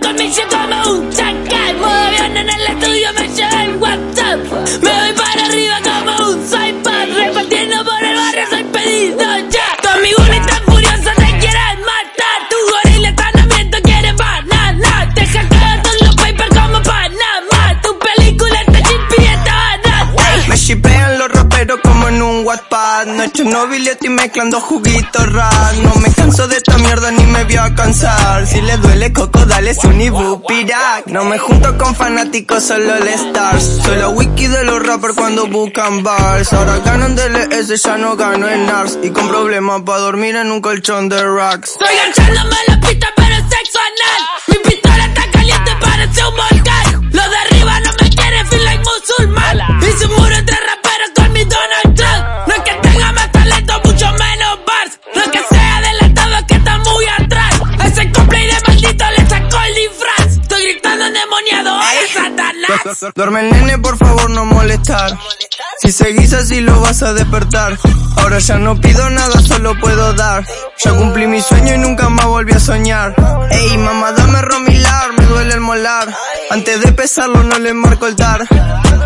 comilla como un chacal. Modo avión en el estudio me lleva el WhatsApp. Me voy para arriba como un iPad. Repartiendo por el barrio soy pedido ya. Tu amigo está furioso, te quieren matar. Tu gorila está hambriento, quiere banana. Te hackean todos los papers como Panamá. Tu película está nada. Me shipean los raperos como en un Wattpad No he hecho nobiliato y mezclando juguitos rap No me canso de a cansar. Si le duele coco dale su pirac. No me junto con fanáticos solo el stars. Soy la wiki de los rappers cuando buscan bars. Ahora ganan DLS ya no gano en ARS Y con problemas para dormir en un colchón de racks. Estoy ganchándome la pista pero sexo anal. Mi pistola está caliente parece un volcán. Los de arriba no me quieren feel like musulmán. Hice un muro entre Duerme el nene, por favor, no molestar. Si seguís así lo vas a despertar. Ahora ya no pido nada, solo puedo dar. Ya cumplí mi sueño y nunca más volví a soñar. Ey, mamá, dame romilar, me duele el molar. Antes de pesarlo no le marco el dar.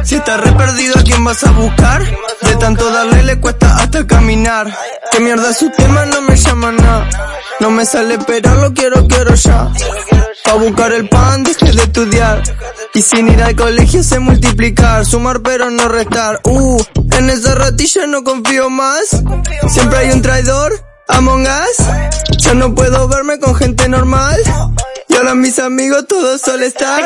Si estás re perdido, ¿a quién vas a buscar? De tanto darle le cuesta hasta caminar. Que mierda su tema, no me llama nada. No me sale pero lo quiero, quiero ya. Pa' buscar el pan dejé de estudiar Y sin ir al colegio sé multiplicar Sumar pero no restar. Uh, en esa ratilla no confío más. Siempre hay un traidor Among Us. Ya no puedo verme con gente normal. Y ahora mis amigos todos suelen estar